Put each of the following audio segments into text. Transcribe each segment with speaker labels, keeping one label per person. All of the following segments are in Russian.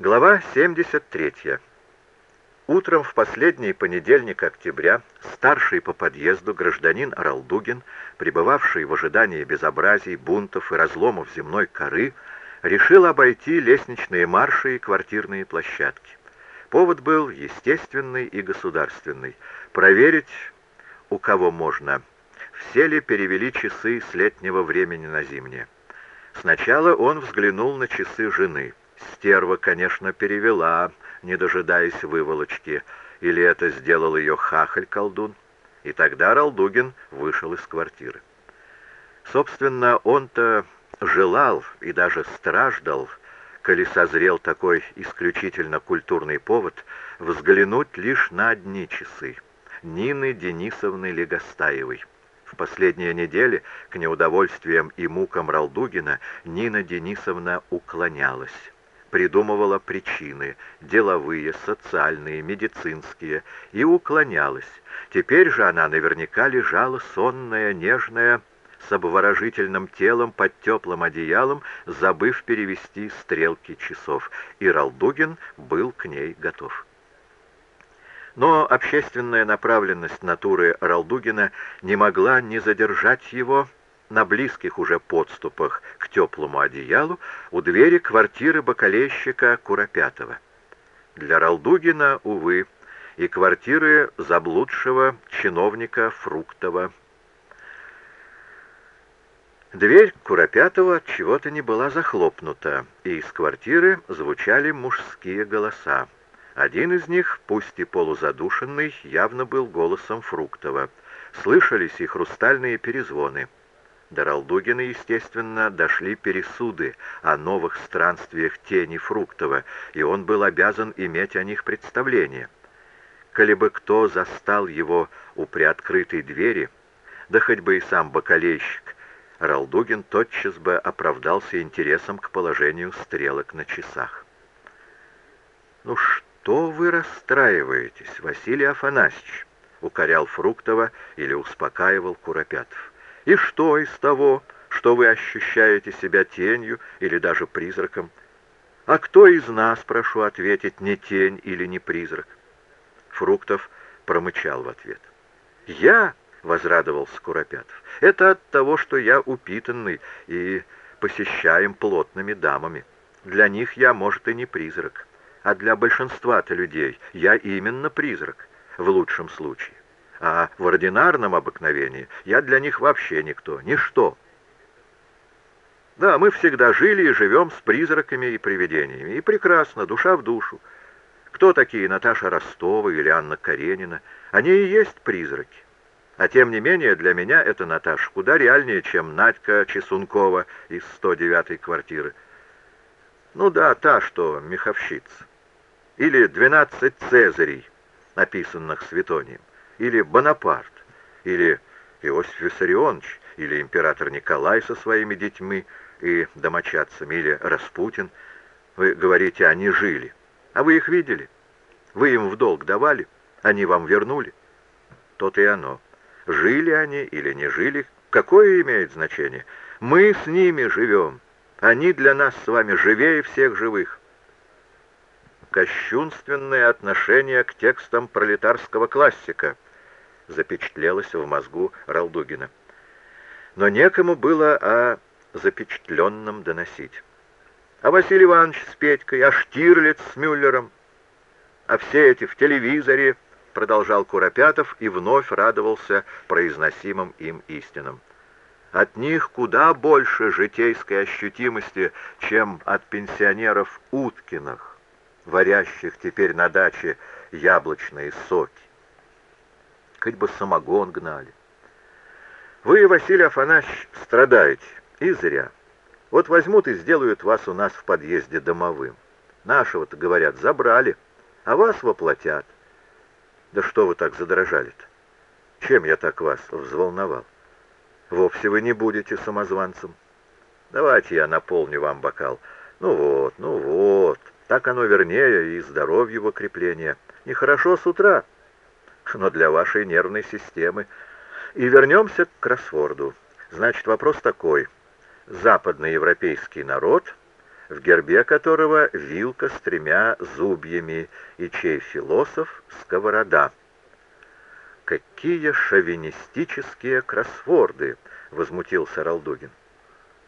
Speaker 1: Глава 73. Утром в последний понедельник октября старший по подъезду гражданин Аралдугин, пребывавший в ожидании безобразий, бунтов и разломов земной коры, решил обойти лестничные марши и квартирные площадки. Повод был естественный и государственный. Проверить, у кого можно, все ли перевели часы с летнего времени на зимнее. Сначала он взглянул на часы жены — Стерва, конечно, перевела, не дожидаясь выволочки, или это сделал ее хахаль-колдун, и тогда Ралдугин вышел из квартиры. Собственно, он-то желал и даже страждал, коли созрел такой исключительно культурный повод, взглянуть лишь на одни часы Нины Денисовны Легостаевой. В последние недели, к неудовольствиям и мукам Ралдугина, Нина Денисовна уклонялась придумывала причины, деловые, социальные, медицинские, и уклонялась. Теперь же она наверняка лежала сонная, нежная, с обворожительным телом под теплым одеялом, забыв перевести стрелки часов, и Ралдугин был к ней готов. Но общественная направленность натуры Ралдугина не могла не задержать его, на близких уже подступах к теплому одеялу у двери квартиры бакалейщика Куропятова. Для Ралдугина, увы, и квартиры заблудшего чиновника Фруктова. Дверь Куропятова от чего-то не была захлопнута, и из квартиры звучали мужские голоса. Один из них, пусть и полузадушенный, явно был голосом Фруктова. Слышались и хрустальные перезвоны. До Ралдугина, естественно, дошли пересуды о новых странствиях тени Фруктова, и он был обязан иметь о них представление. Коли бы кто застал его у приоткрытой двери, да хоть бы и сам бакалейщик, Ралдугин тотчас бы оправдался интересом к положению стрелок на часах. «Ну что вы расстраиваетесь, Василий Афанасьевич?» — укорял Фруктова или успокаивал Куропятов. И что из того, что вы ощущаете себя тенью или даже призраком? А кто из нас, прошу ответить, не тень или не призрак? Фруктов промычал в ответ. «Я?» — возрадовался Куропятов. «Это от того, что я упитанный и посещаем плотными дамами. Для них я, может, и не призрак, а для большинства-то людей я именно призрак, в лучшем случае а в ординарном обыкновении я для них вообще никто, ничто. Да, мы всегда жили и живем с призраками и привидениями, и прекрасно, душа в душу. Кто такие Наташа Ростова или Анна Каренина? Они и есть призраки. А тем не менее, для меня эта Наташа куда реальнее, чем Надька Чесункова из 109-й квартиры. Ну да, та, что меховщица. Или «Двенадцать Цезарей», написанных Светонием или Бонапарт, или Иосиф Виссарионович, или император Николай со своими детьми и домочадцами, или Распутин. Вы говорите, они жили. А вы их видели? Вы им в долг давали? Они вам вернули? То-то и оно. Жили они или не жили, какое имеет значение? Мы с ними живем. Они для нас с вами живее всех живых. Кощунственное отношение к текстам пролетарского классика — запечатлелось в мозгу Ралдугина. Но некому было о запечатленном доносить. А Василий Иванович с Петькой, а Штирлиц с Мюллером, а все эти в телевизоре, продолжал Куропятов и вновь радовался произносимым им истинам. От них куда больше житейской ощутимости, чем от пенсионеров Уткиных, варящих теперь на даче яблочные соки хоть бы самогон гнали. Вы, Василий Афанасьевич, страдаете, и зря. Вот возьмут и сделают вас у нас в подъезде домовым. Нашего-то, говорят, забрали, а вас воплотят. Да что вы так задрожали-то? Чем я так вас взволновал? Вовсе вы не будете самозванцем. Давайте я наполню вам бокал. Ну вот, ну вот, так оно вернее и здоровье в укрепление. Нехорошо с утра, но для вашей нервной системы. И вернемся к кроссворду. Значит, вопрос такой. Западноевропейский народ в гербе которого вилка с тремя зубьями и чей философ — сковорода. «Какие шовинистические кроссворды!» — возмутился Ралдугин.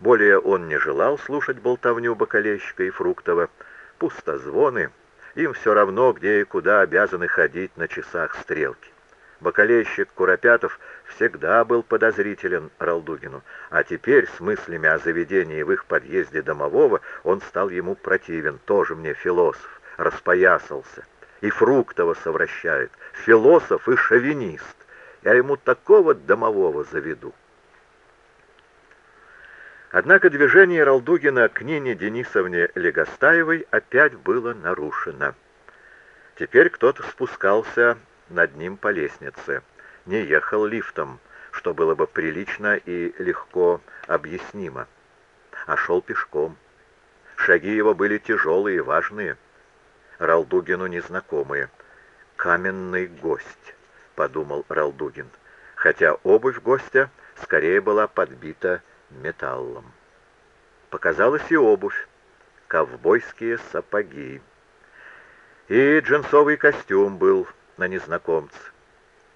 Speaker 1: Более он не желал слушать болтовню Бакалейщика и Фруктова. Пустозвоны, им все равно, где и куда обязаны ходить на часах стрелки. Бакалейщик Куропятов всегда был подозрителен Ралдугину, а теперь с мыслями о заведении в их подъезде домового он стал ему противен, тоже мне философ, распоясался. И Фруктова совращает, философ и шовинист. Я ему такого домового заведу. Однако движение Ралдугина к Нине Денисовне Легостаевой опять было нарушено. Теперь кто-то спускался над ним по лестнице, не ехал лифтом, что было бы прилично и легко объяснимо, а шел пешком. Шаги его были тяжелые и важные, Ралдугину незнакомые. «Каменный гость», — подумал Ралдугин, хотя обувь гостя скорее была подбита металлом. Показалась и обувь, ковбойские сапоги. И джинсовый костюм был на незнакомце.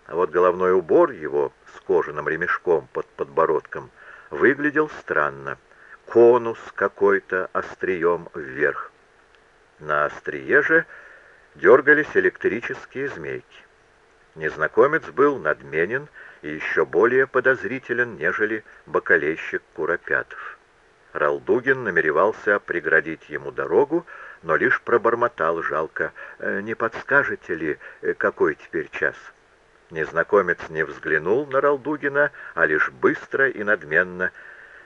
Speaker 1: А вот головной убор его с кожаным ремешком под подбородком выглядел странно. Конус какой-то острием вверх. На острие же дергались электрические змейки. Незнакомец был надменен и еще более подозрителен, нежели бокалейщик Куропятов. Ралдугин намеревался преградить ему дорогу, но лишь пробормотал жалко. «Э, «Не подскажете ли, э, какой теперь час?» Незнакомец не взглянул на Ралдугина, а лишь быстро и надменно,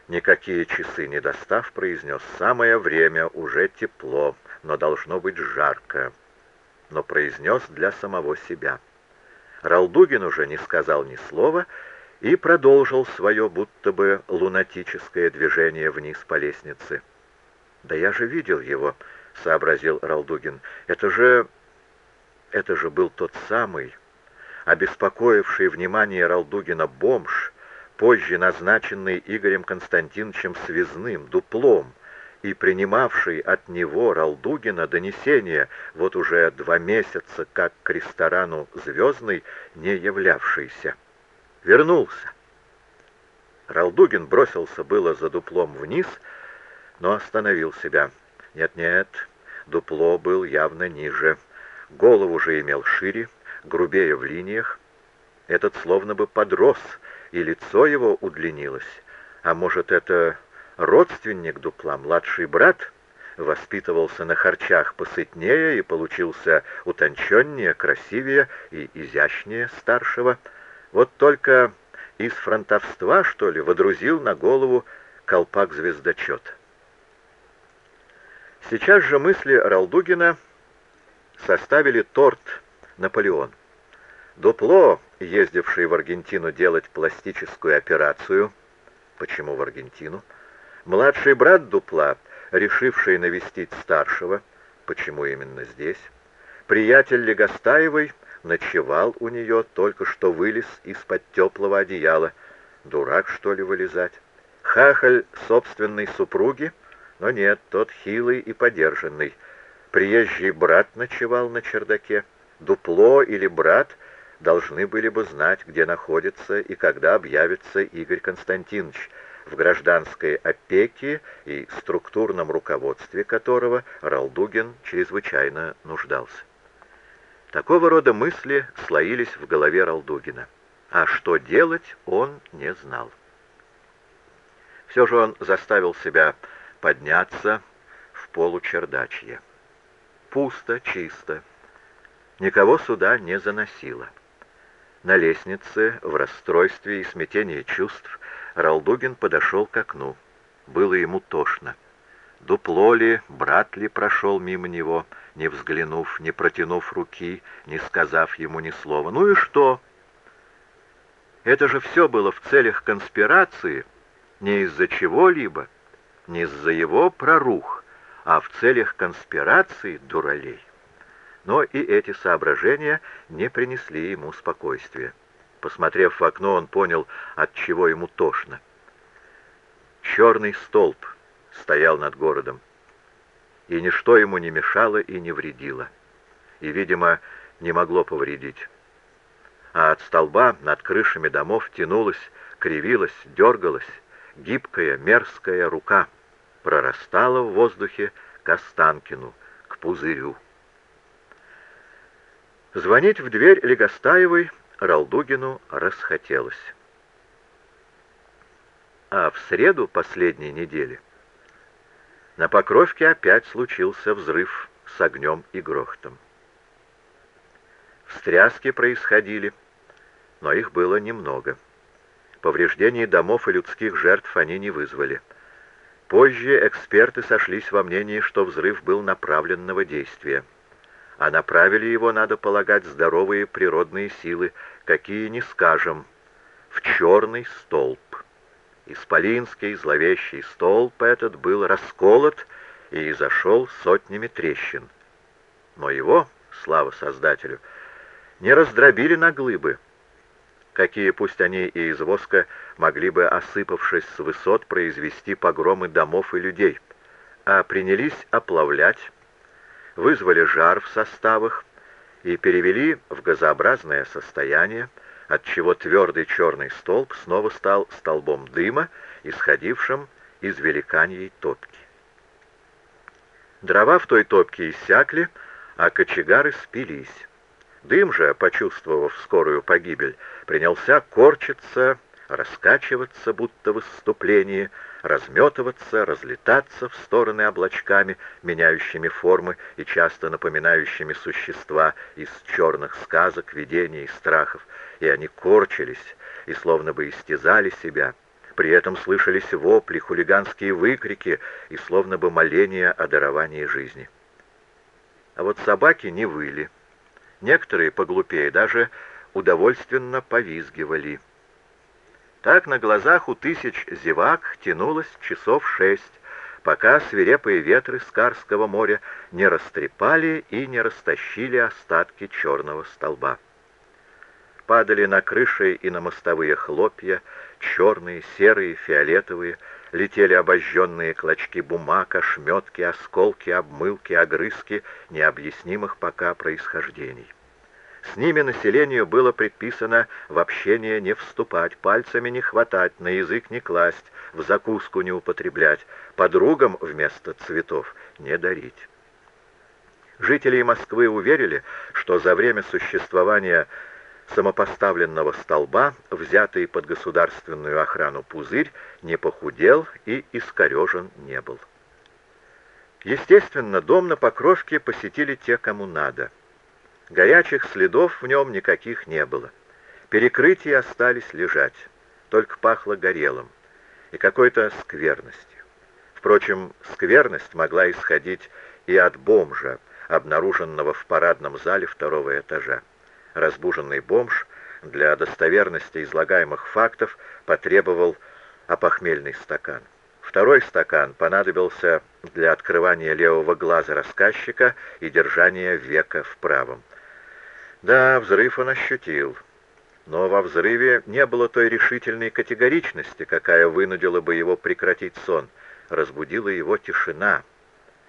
Speaker 1: никакие часы не достав, произнес «Самое время, уже тепло, но должно быть жарко», но произнес для самого себя. Ралдугин уже не сказал ни слова и продолжил свое будто бы лунатическое движение вниз по лестнице. «Да я же видел его», — сообразил Ралдугин. «Это же... это же был тот самый, обеспокоивший внимание Ралдугина бомж, позже назначенный Игорем Константиновичем Связным, дуплом, и принимавший от него, Ралдугина, донесение, вот уже два месяца, как к ресторану «Звездный» не являвшийся. Вернулся. Ралдугин бросился было за дуплом вниз, но остановил себя. Нет-нет, дупло был явно ниже. Голову же имел шире, грубее в линиях. Этот словно бы подрос, и лицо его удлинилось. А может, это родственник дупла, младший брат, воспитывался на харчах посытнее и получился утонченнее, красивее и изящнее старшего. Вот только из фронтовства, что ли, водрузил на голову колпак звездочет. Сейчас же мысли Ралдугина составили торт «Наполеон». Дупло, ездивший в Аргентину делать пластическую операцию, почему в Аргентину, Младший брат Дупла, решивший навестить старшего, почему именно здесь, приятель Легостаевой ночевал у нее, только что вылез из-под теплого одеяла. Дурак, что ли, вылезать? Хахаль собственной супруги? Но нет, тот хилый и подержанный. Приезжий брат ночевал на чердаке. Дупло или брат должны были бы знать, где находится и когда объявится Игорь Константинович, в гражданской опеке и структурном руководстве которого Ралдугин чрезвычайно нуждался. Такого рода мысли слоились в голове Ралдугина, а что делать он не знал. Все же он заставил себя подняться в получердачье. Пусто, чисто. Никого сюда не заносило. На лестнице, в расстройстве и смятении чувств, Ралдугин подошел к окну. Было ему тошно. Дупло ли, брат ли прошел мимо него, не взглянув, не протянув руки, не сказав ему ни слова. Ну и что? Это же все было в целях конспирации, не из-за чего-либо, не из-за его прорух, а в целях конспирации дуралей. Но и эти соображения не принесли ему спокойствия. Посмотрев в окно, он понял, от чего ему тошно. Черный столб стоял над городом. и ничто ему не мешало и не вредило. И, видимо, не могло повредить. А от столба над крышами домов тянулась, кривилась, дергалась гибкая, мерзкая рука, прорастала в воздухе к Останкину, к пузырю. Звонить в дверь Легостаевой Ралдугину расхотелось. А в среду последней недели на Покровке опять случился взрыв с огнем и грохотом. Встряски происходили, но их было немного. Повреждений домов и людских жертв они не вызвали. Позже эксперты сошлись во мнении, что взрыв был направленного действия. А направили его, надо полагать, здоровые природные силы, какие не скажем, в черный столб. Исполинский зловещий столб этот был расколот и зашел сотнями трещин. Но его, слава Создателю, не раздробили на глыбы, какие, пусть они и из воска, могли бы, осыпавшись с высот, произвести погромы домов и людей, а принялись оплавлять, вызвали жар в составах и перевели в газообразное состояние, отчего твердый черный столб снова стал столбом дыма, исходившим из великаньей топки. Дрова в той топке иссякли, а кочегары спились. Дым же, почувствовав скорую погибель, принялся корчиться, раскачиваться, будто в выступлении, разметываться, разлетаться в стороны облачками, меняющими формы и часто напоминающими существа из черных сказок, видений и страхов, и они корчились и словно бы истязали себя. При этом слышались вопли, хулиганские выкрики и словно бы моления о даровании жизни. А вот собаки не выли. Некоторые, поглупее, даже удовольственно повизгивали. Так на глазах у тысяч зевак тянулось часов шесть, пока свирепые ветры Скарского моря не растрепали и не растащили остатки черного столба. Падали на крыши и на мостовые хлопья, черные, серые, фиолетовые, летели обожженные клочки бумаг, ошметки, осколки, обмылки, огрызки необъяснимых пока происхождений. С ними населению было предписано в общение не вступать, пальцами не хватать, на язык не класть, в закуску не употреблять, подругам вместо цветов не дарить. Жители Москвы уверили, что за время существования самопоставленного столба, взятый под государственную охрану пузырь, не похудел и искорежен не был. Естественно, дом на Покровке посетили те, кому надо. Горячих следов в нем никаких не было. Перекрытия остались лежать, только пахло горелым и какой-то скверностью. Впрочем, скверность могла исходить и от бомжа, обнаруженного в парадном зале второго этажа разбуженный бомж для достоверности излагаемых фактов потребовал опохмельный стакан. Второй стакан понадобился для открывания левого глаза рассказчика и держания века в правом. Да, взрыв он ощутил, но во взрыве не было той решительной категоричности, какая вынудила бы его прекратить сон, разбудила его тишина.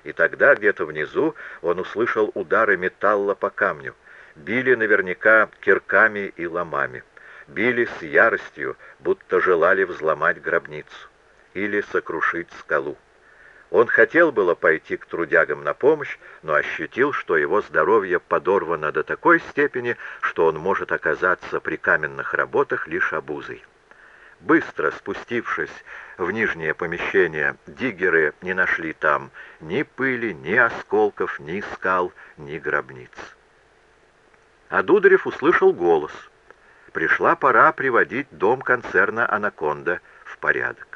Speaker 1: И тогда где-то внизу он услышал удары металла по камню. Били наверняка кирками и ломами. Били с яростью, будто желали взломать гробницу или сокрушить скалу. Он хотел было пойти к трудягам на помощь, но ощутил, что его здоровье подорвано до такой степени, что он может оказаться при каменных работах лишь обузой. Быстро спустившись в нижнее помещение, диггеры не нашли там ни пыли, ни осколков, ни скал, ни гробниц. А Дударев услышал голос. Пришла пора приводить дом концерна «Анаконда» в порядок.